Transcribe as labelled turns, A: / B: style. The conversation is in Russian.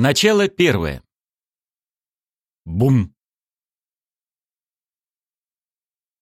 A: Начало первое. Бум!